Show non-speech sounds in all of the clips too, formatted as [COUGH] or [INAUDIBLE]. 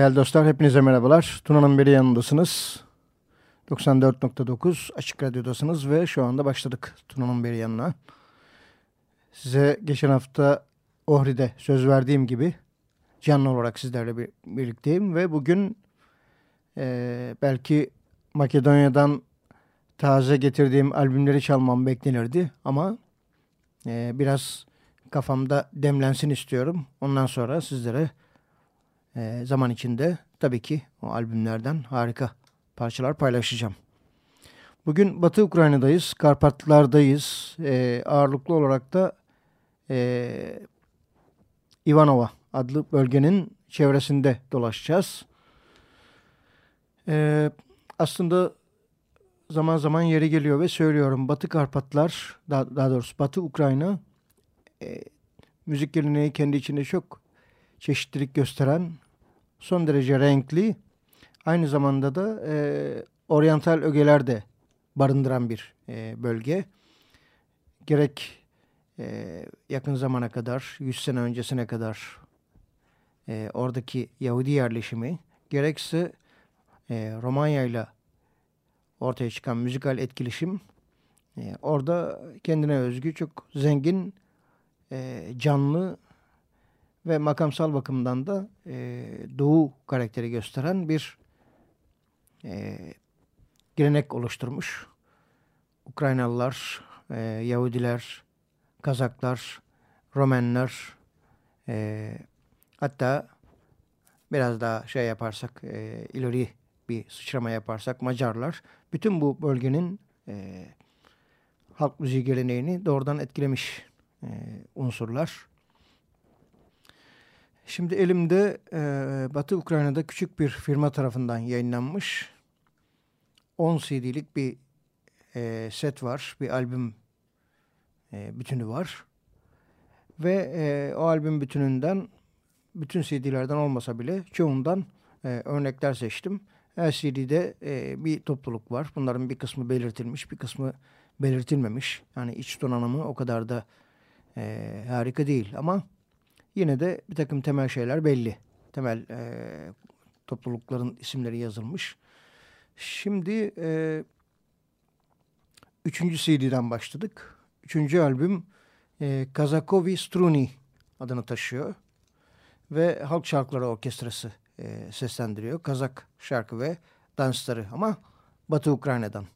Değerli dostlar hepinize merhabalar. Tuna'nın beri yanındasınız. 94.9 Açık Radyo'dasınız ve şu anda başladık Tuna'nın beri yanına. Size geçen hafta Ohri'de söz verdiğim gibi canlı olarak sizlerle bir, birlikteyim ve bugün e, belki Makedonya'dan taze getirdiğim albümleri çalmam beklenirdi ama e, biraz kafamda demlensin istiyorum. Ondan sonra sizlere e, zaman içinde tabii ki o albümlerden harika parçalar paylaşacağım. Bugün Batı Ukrayna'dayız, Karpatlar'dayız. E, ağırlıklı olarak da e, Ivanova adlı bölgenin çevresinde dolaşacağız. E, aslında zaman zaman yeri geliyor ve söylüyorum Batı Karpatlar, daha, daha doğrusu Batı Ukrayna e, müzik geleneği kendi içinde çok çeşitlilik gösteren, son derece renkli, aynı zamanda da e, oryantal ögeler de barındıran bir e, bölge. Gerek e, yakın zamana kadar, 100 sene öncesine kadar e, oradaki Yahudi yerleşimi, gerekse e, Romanya ile ortaya çıkan müzikal etkileşim, e, orada kendine özgü çok zengin, e, canlı ve makamsal bakımdan da e, doğu karakteri gösteren bir e, gelenek oluşturmuş. Ukraynalılar, e, Yahudiler, Kazaklar, Romenler, e, hatta biraz daha şey yaparsak, e, ileri bir sıçrama yaparsak Macarlar, bütün bu bölgenin e, halk müziği geleneğini doğrudan etkilemiş e, unsurlar. Şimdi elimde e, Batı Ukrayna'da küçük bir firma tarafından yayınlanmış 10 CD'lik bir e, set var. Bir albüm e, bütünü var. Ve e, o albüm bütününden bütün CD'lerden olmasa bile çoğundan e, örnekler seçtim. Her CD'de e, bir topluluk var. Bunların bir kısmı belirtilmiş, bir kısmı belirtilmemiş. Yani iç donanımı o kadar da e, harika değil ama yine de bir takım temel şeyler belli. Temel e, toplulukların isimleri yazılmış. Şimdi e, üçüncü CD'den başladık. Üçüncü albüm e, Kazakovi Struni adını taşıyor. Ve Halk Şarkıları Orkestrası e, seslendiriyor. Kazak şarkı ve dansları ama Batı Ukrayna'dan.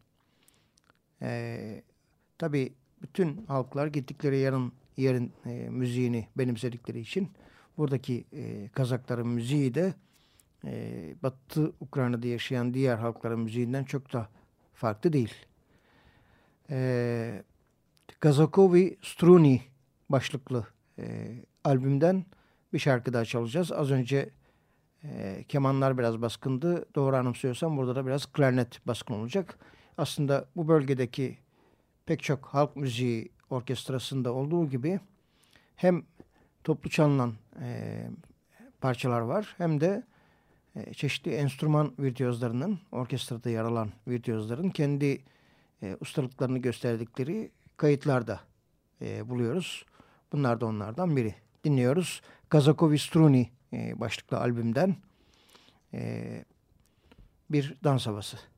E, tabii bütün halklar gittikleri yerin, yerin e, müziğini benimsedikleri için buradaki e, Kazakların müziği de e, Batı Ukrayna'da yaşayan diğer halkların müziğinden çok da farklı değil. E, Kazakovi Struni başlıklı e, albümden bir şarkı daha çalacağız. Az önce e, kemanlar biraz baskındı. Doğru anımsıyorsam burada da biraz klarnet baskın olacak. Aslında bu bölgedeki pek çok halk müziği orkestrasında olduğu gibi hem toplu çalınan e, parçalar var hem de e, çeşitli enstrüman virtüözlerinin, orkestrada yer alan virtüözlerin kendi e, ustalıklarını gösterdikleri kayıtlarda e, buluyoruz. Bunlar da onlardan biri. Dinliyoruz. Kazakovi Struni e, başlıklı albümden e, bir dans havası.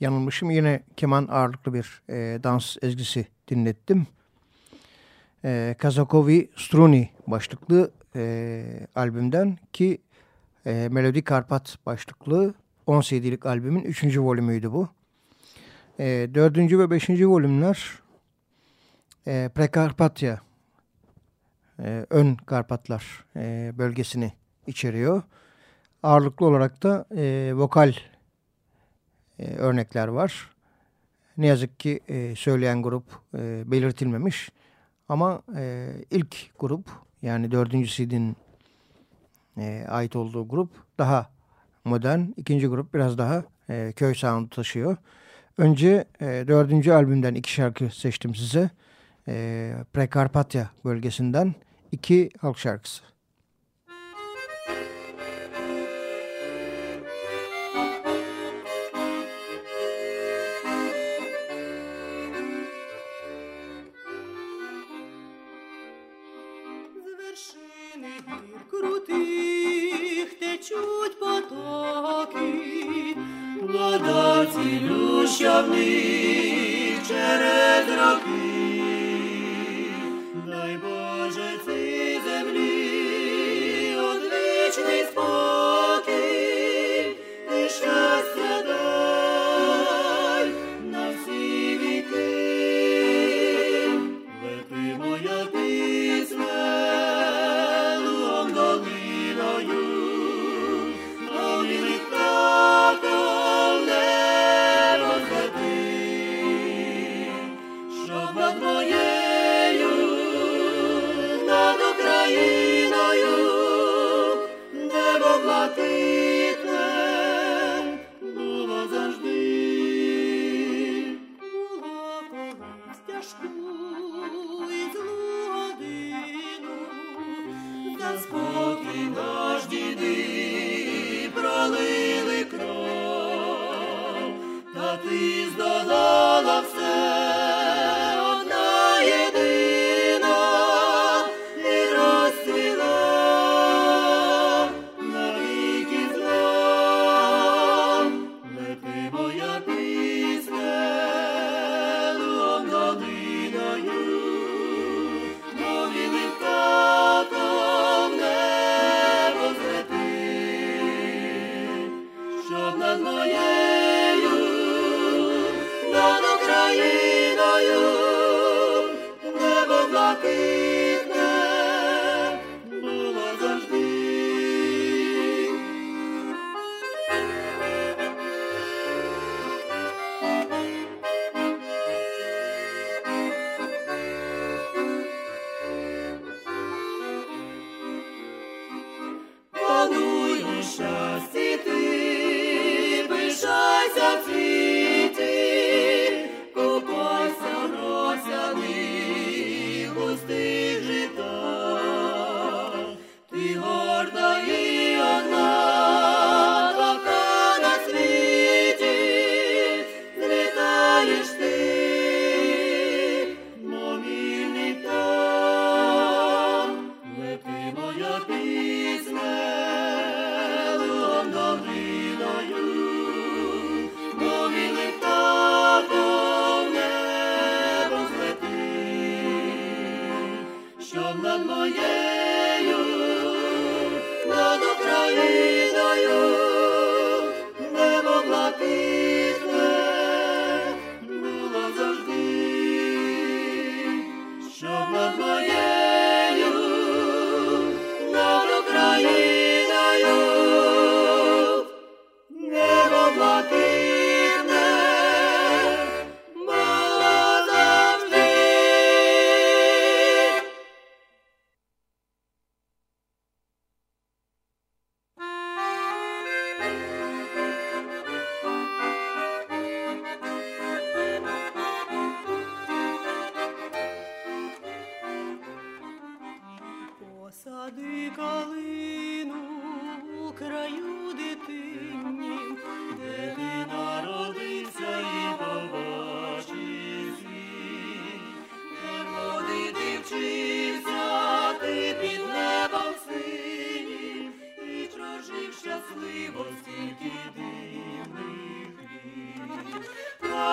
Yanılmışım. Yine keman ağırlıklı bir e, dans ezgisi dinlettim. E, Kazakovi Struni başlıklı e, albümden ki e, Melodi Karpat başlıklı 10 CD'lik albümün 3. volümüydü bu. E, 4. ve 5. volümler e, Prekarpatya e, ön Karpatlar e, bölgesini içeriyor. Ağırlıklı olarak da e, vokal e, örnekler var. Ne yazık ki e, söyleyen grup e, belirtilmemiş. Ama e, ilk grup yani dördüncü CD'nin e, ait olduğu grup daha modern. İkinci grup biraz daha e, köy sound taşıyor. Önce e, dördüncü albümden iki şarkı seçtim size. E, Prekarpatya bölgesinden iki halk şarkısı.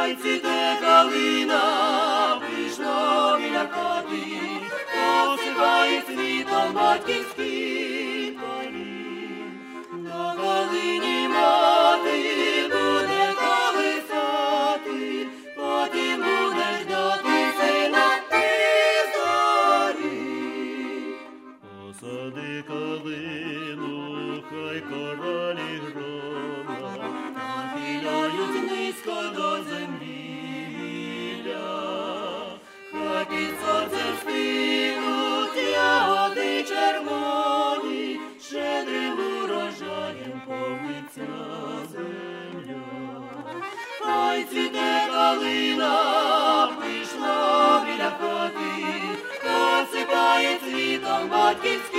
Ой, цвіте калина, пишно біля коти, посипає світом батьківський. земля, хай цвіте калина, біля хати, осипає цвітом батьківська.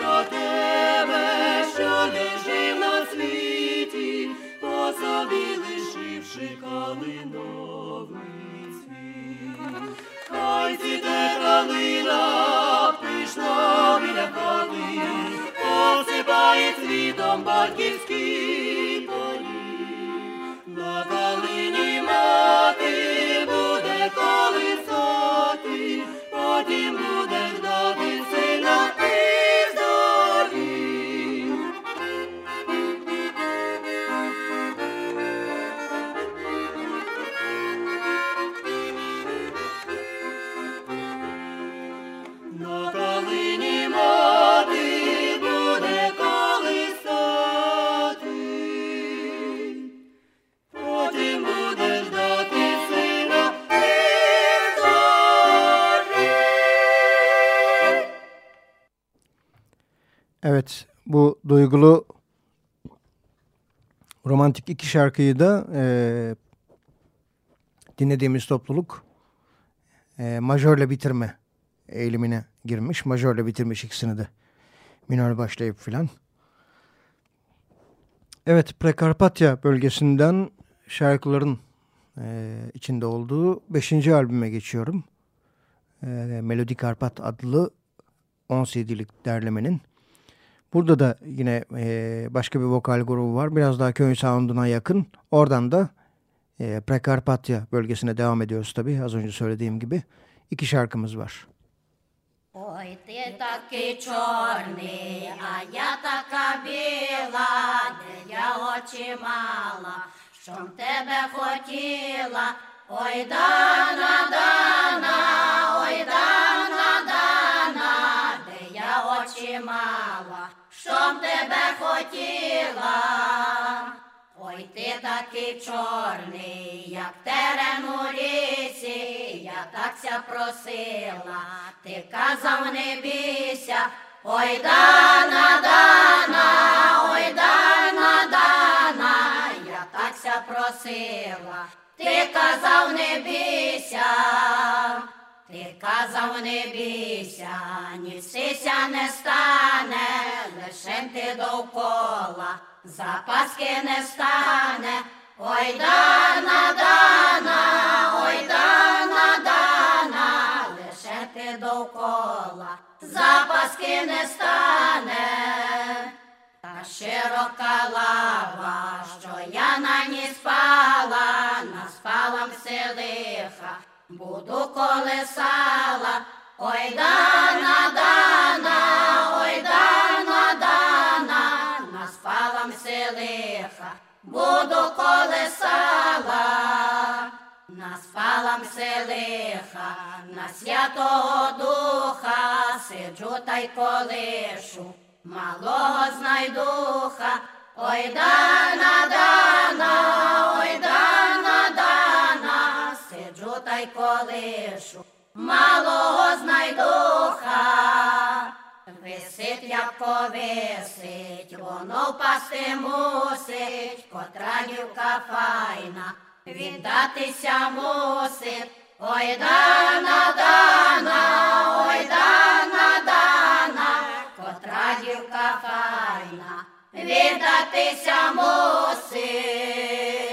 про тебе, що не жив на світі, по собі лишивши калиновий світ. Хай цвіте калина, пишно біля хати, посипає цвітом батьківський. Romantik iki şarkıyı da e, dinlediğimiz topluluk e, majörle bitirme eğilimine girmiş. Majörle bitirmiş ikisini de. Minör başlayıp filan. Evet Prekarpatya bölgesinden şarkıların e, içinde olduğu 5. albüme geçiyorum. E, Melodi Karpat adlı 10 CD'lik derlemenin Burada da yine e, başka bir vokal grubu var. Biraz daha köy sound'una yakın. Oradan da e, Prekarpatya bölgesine devam ediyoruz tabii. Az önce söylediğim gibi. iki şarkımız var. Ой, ти такий чорний, а я така біла, де я очі мала, що тебе хотіла, ой дана, дана, Хотіла, ой ти такий чорний, як терен у лісі, я так ся просила, ти казав, не бійся, ой дана, дана, ой дана, дана, я так молилася, просила, ти казав, не бійся, ти казав, не бійся, ні сися не стане, лише ти довкола, запаски не стане. Ой, дана, дана, ой, дана, дана, лише ти довкола, запаски не стане. Та широка лава, що я на ній спала, наспала все лиха, буду колесала. Ой, дана, дана, ой, дана, дана, наспала все лиха, буду колесала. Наспала все лиха, на святого духа, сиджу та й колишу малого знайдуха, ой дана, дана, ой дана, дана, та й колишу, малого знайдуха. Висить, як повисить, воно впасти мусить, котра дівка файна, віддатися мусить. Ой, дана, дана, ой, дана, дана, котра дівка файна, віддатися мусить.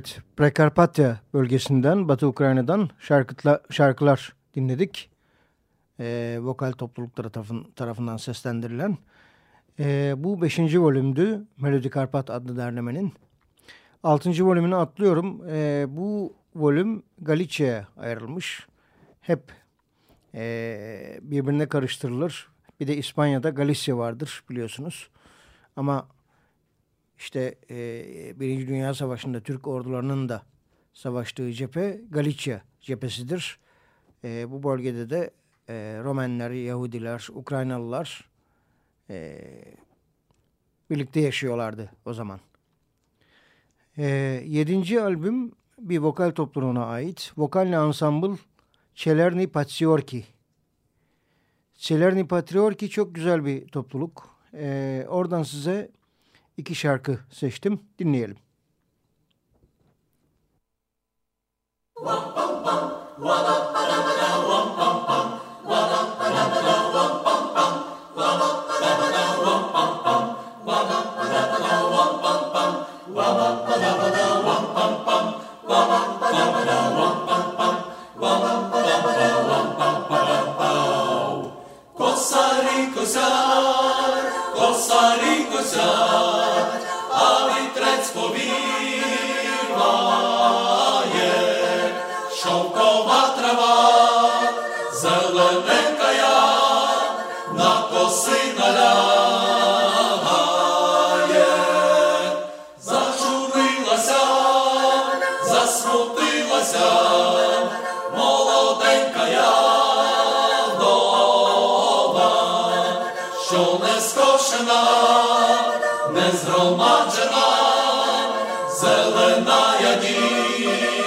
Evet, Prekarpatya bölgesinden, Batı Ukrayna'dan şarkıtla, şarkılar dinledik. Ee, vokal toplulukları tarafın, tarafından seslendirilen. Ee, bu beşinci volümdü Melodi Karpat adlı derlemenin. Altıncı volümünü atlıyorum. Ee, bu volüm Galicia'ya ayrılmış. Hep e, birbirine karıştırılır. Bir de İspanya'da Galicia vardır biliyorsunuz. Ama işte e, Birinci Dünya Savaşı'nda Türk ordularının da savaştığı cephe Galicia cephesidir. E, bu bölgede de e, Romenler, Yahudiler, Ukraynalılar e, birlikte yaşıyorlardı o zaman. E, yedinci albüm bir vokal topluluğuna ait. Vokalli ansambl Çelerni Patriorki. Çelerni Patriorki çok güzel bir topluluk. E, oradan size iki şarkı seçtim. Dinleyelim. Kosari kosar, Mosarico sad, ali trec pobivaje, šovkova trava. Що не скошена, не згромаджена, зелена я діброва.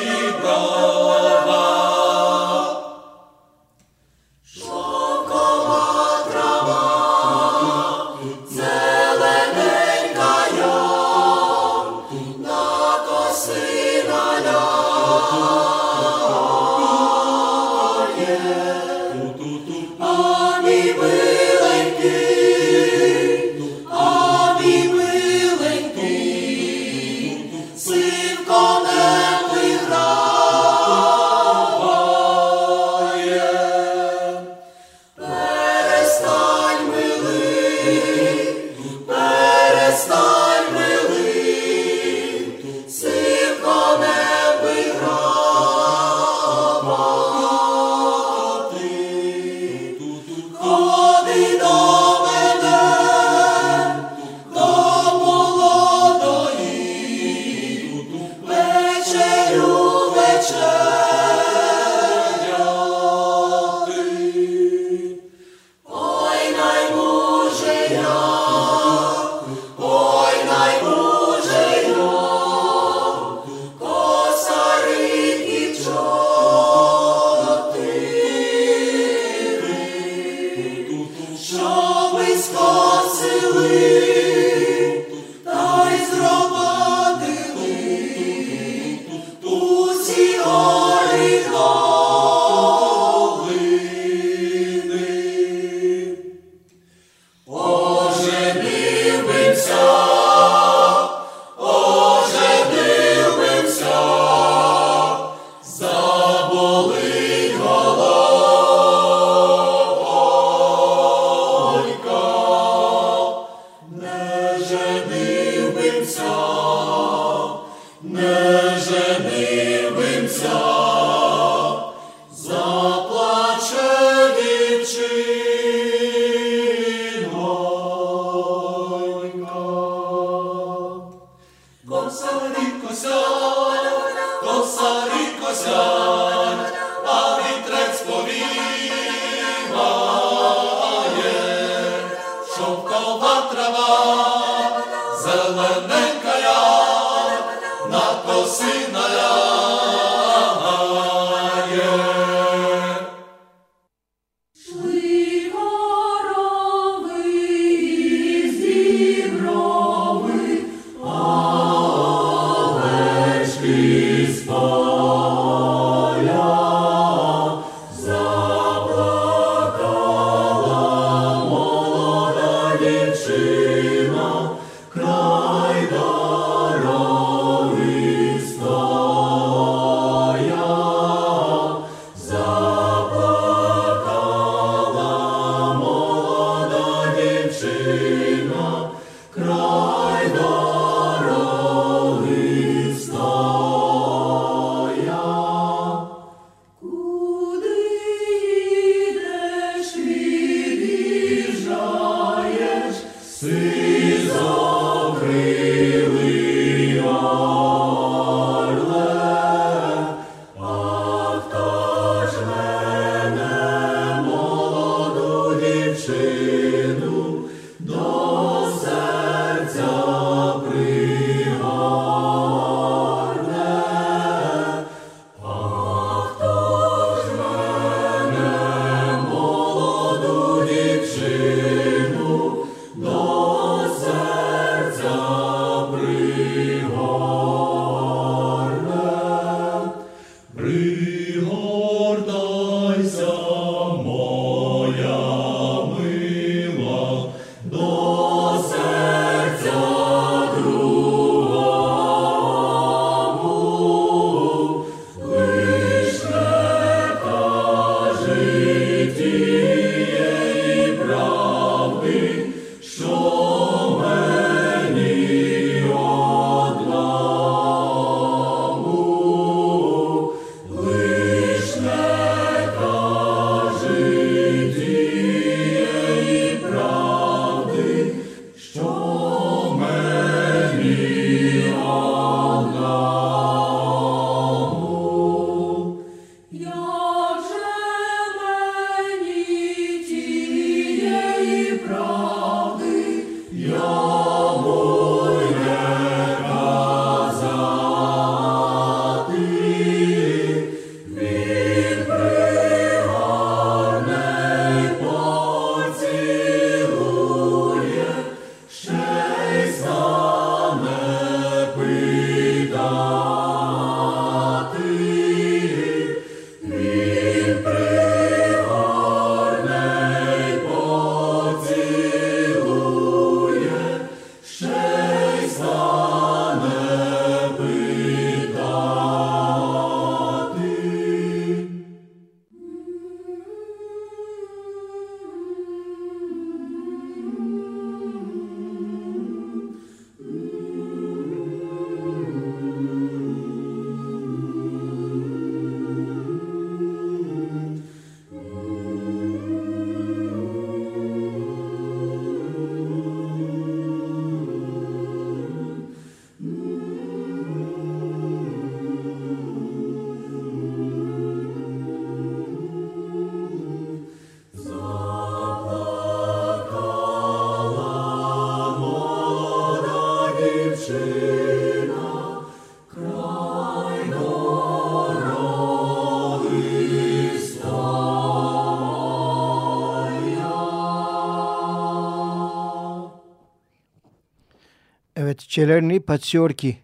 Evet, Celerni Patsiorki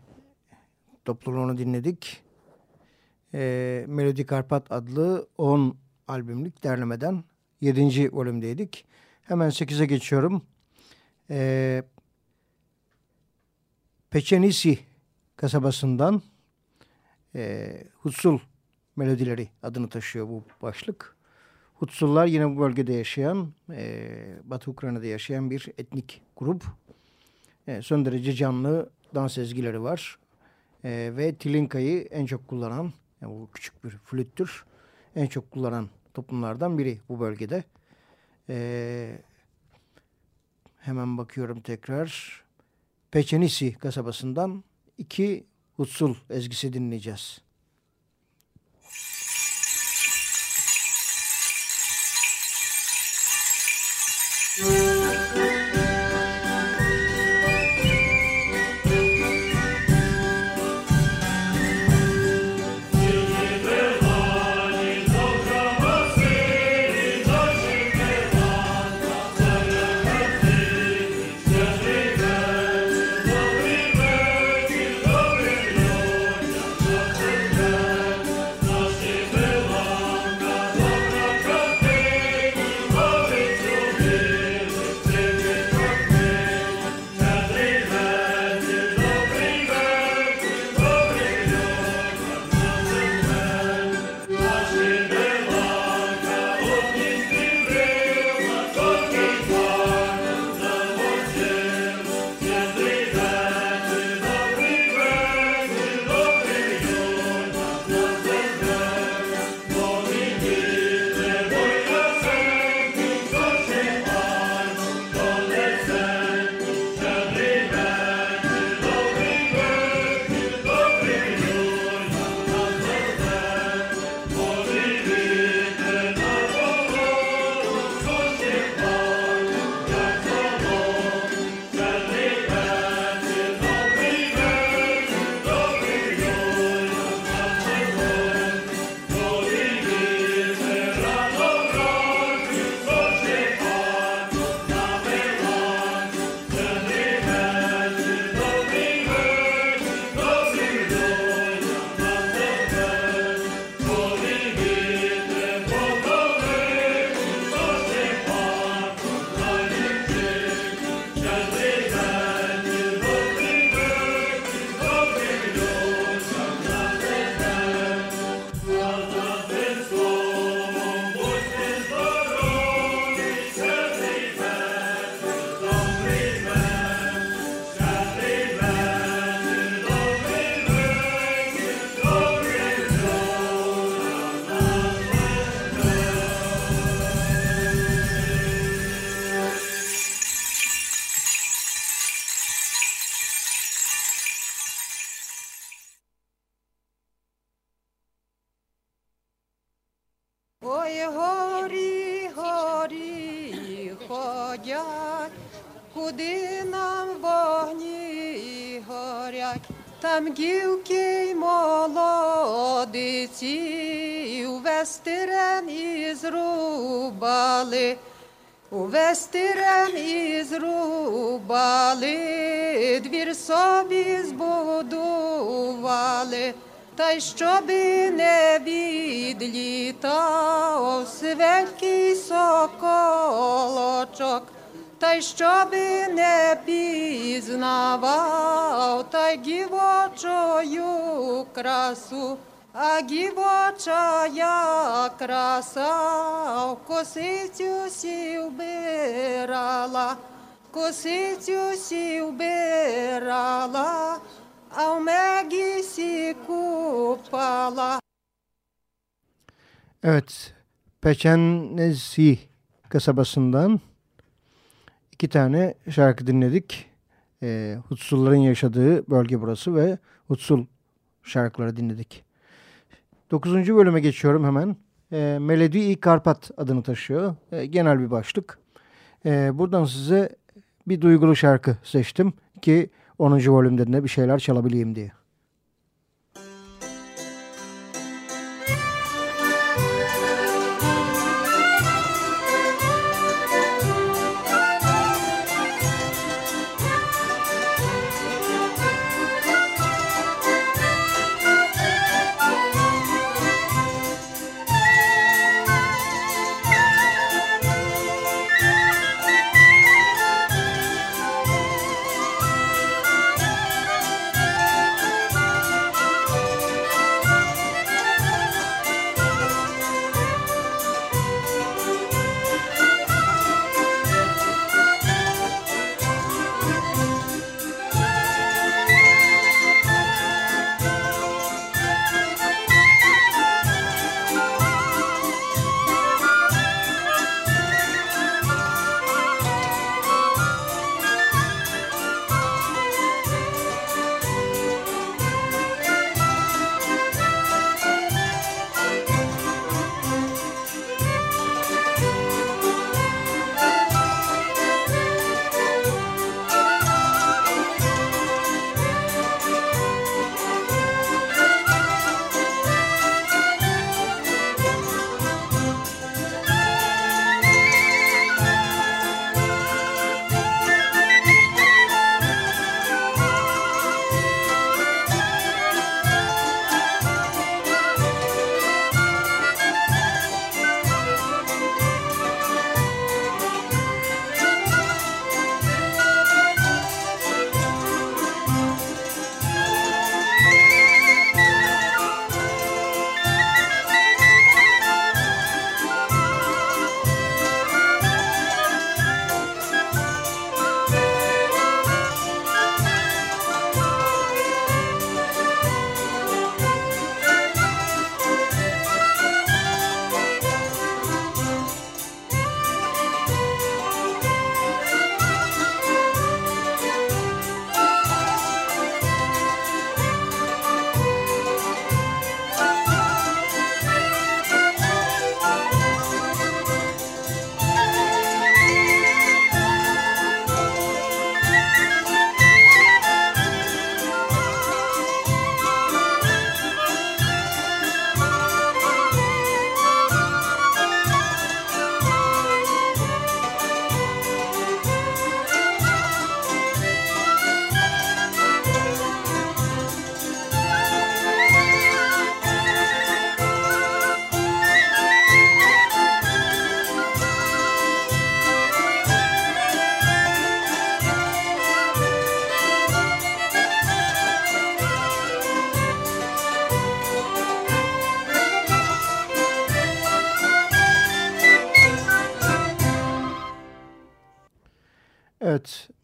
topluluğunu dinledik. Ee, Melodi Karpat adlı 10 albümlük derlemeden 7. bölümdeydik. Hemen 8'e geçiyorum. Ee, Peçenisi kasabasından e, Hutsul melodileri adını taşıyor bu başlık. Hutsullar yine bu bölgede yaşayan, e, Batı Ukrayna'da yaşayan bir etnik grup. E, son derece canlı dans ezgileri var. E, ve Tilinka'yı en çok kullanan, yani bu küçük bir flüttür, en çok kullanan toplumlardan biri bu bölgede. E, hemen bakıyorum tekrar. Peçenisi kasabasından iki Hutsul ezgisi dinleyeceğiz. Ой, [LAUGHS] увесь терен і зрубали, увесь терен і зрубали, двір собі збудували. Та й щоби не відлітав свенький соколочок, та й щоби не пізнавав, та й гівочою красу, а гівочая краса в косицю сі вбирала, косицю сі вбирала, а в мегісі купала. Evet, Peçenesi kasabasından iki tane şarkı dinledik. E, Hutsulların yaşadığı bölge burası ve Hutsul şarkıları dinledik. Dokuzuncu bölüme geçiyorum hemen. E, Melodi i Karpat adını taşıyor. E, genel bir başlık. E, buradan size bir duygulu şarkı seçtim ki 10. bölümde de bir şeyler çalabileyim diye.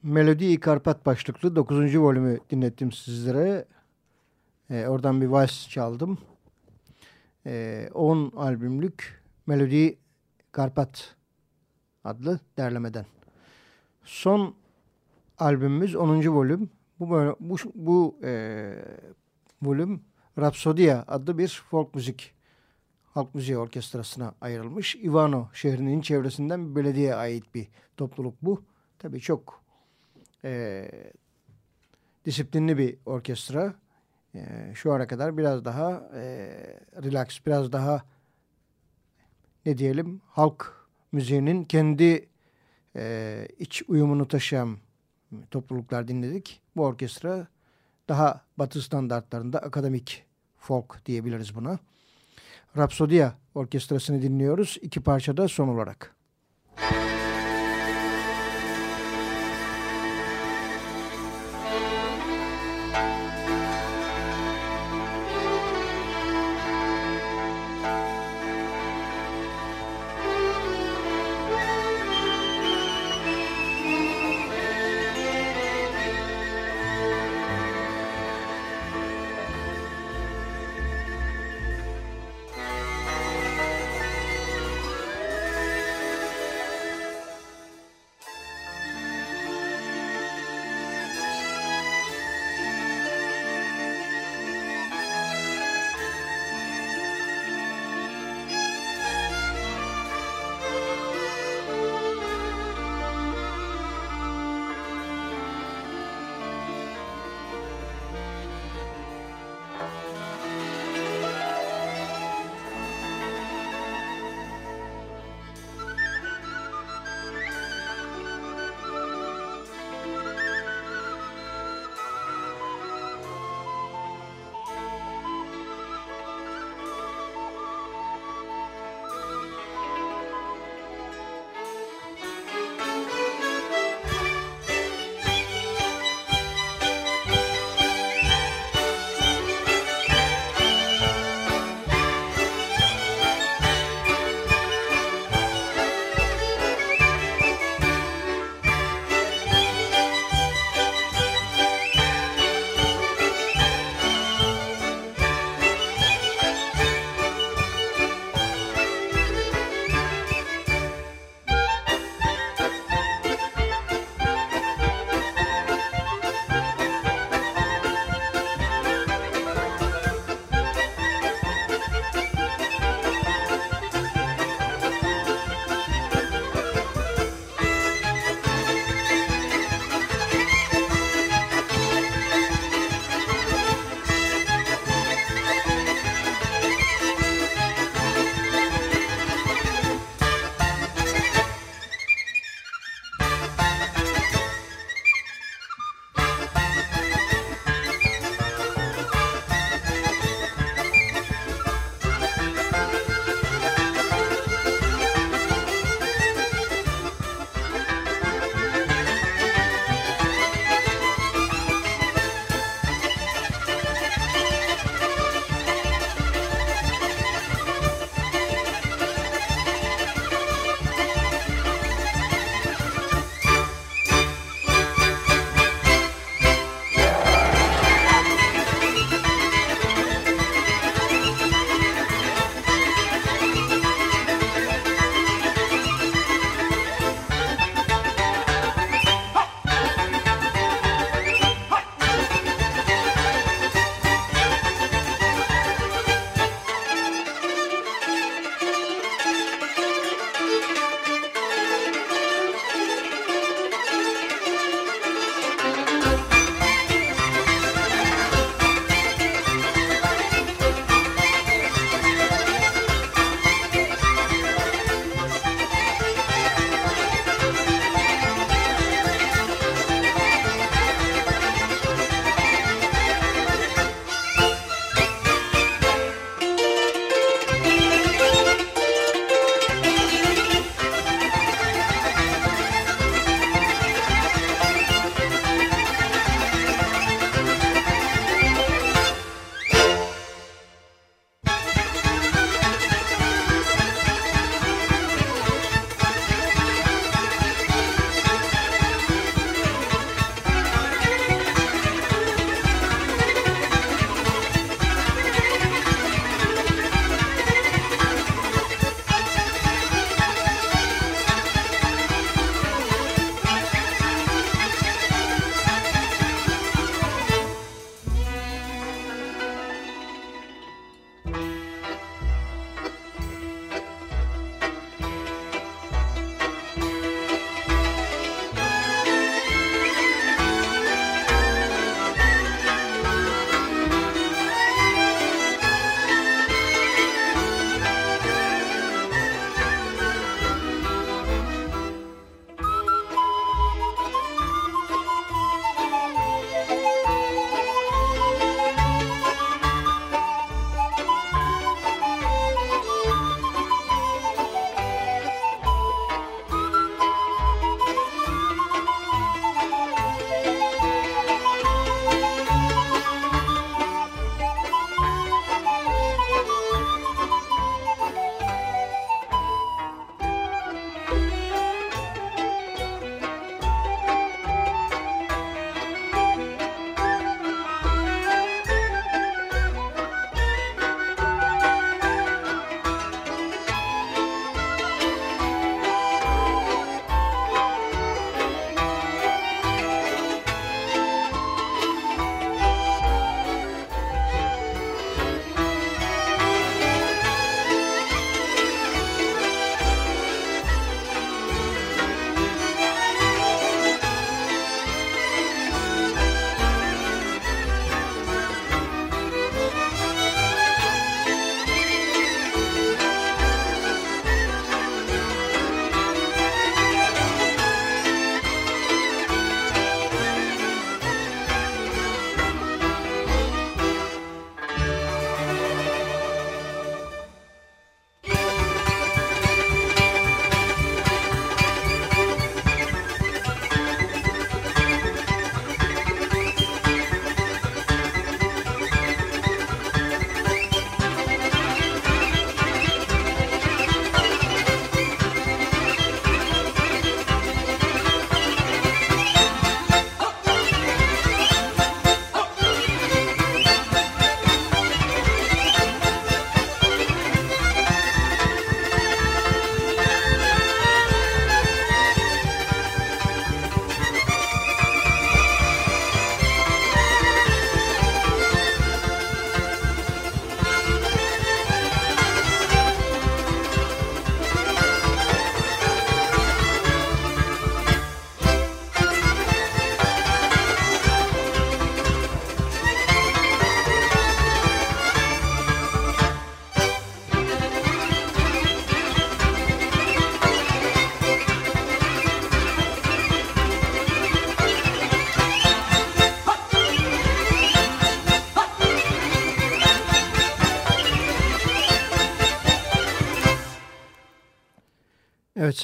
Melodi Karpat başlıklı 9. volümü dinlettim sizlere. Ee, oradan bir vals çaldım. Ee, 10 albümlük Melodi Karpat adlı derlemeden. Son albümümüz 10. volüm. Bu bu, bu e, volüm Rapsodia adlı bir folk müzik halk müziği orkestrasına ayrılmış. Ivano şehrinin çevresinden bir belediyeye ait bir topluluk bu. Tabii çok e, disiplinli bir orkestra. E, şu ana kadar biraz daha e, relax, biraz daha ne diyelim halk müziğinin kendi e, iç uyumunu taşıyan topluluklar dinledik. Bu orkestra daha batı standartlarında akademik folk diyebiliriz buna. Rapsodia orkestrasını dinliyoruz. İki parçada son olarak. Evet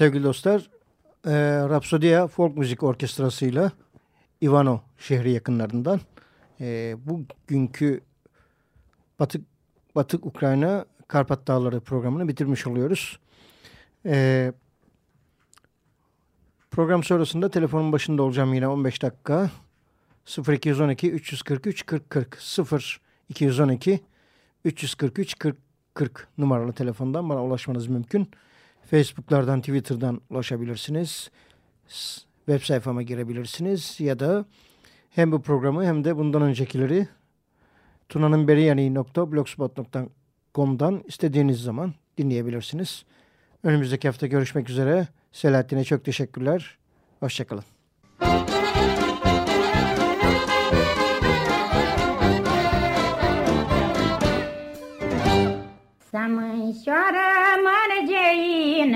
sevgili dostlar, e, Rapsodia Folk Müzik Orkestrası'yla Ivano şehri yakınlarından e, bugünkü Batı, Batı Ukrayna Karpat Dağları programını bitirmiş oluyoruz. E, program sonrasında telefonun başında olacağım yine 15 dakika. 0212 343 40 40 0 212 343 40 40 numaralı telefondan bana ulaşmanız mümkün. Facebook'lardan, Twitter'dan ulaşabilirsiniz. Web sayfama girebilirsiniz ya da hem bu programı hem de bundan öncekileri tunanınberiyani.blogspot.com'dan istediğiniz zaman dinleyebilirsiniz. Önümüzdeki hafta görüşmek üzere. Selahattin'e çok teşekkürler. Hoşçakalın. Să mărgeină,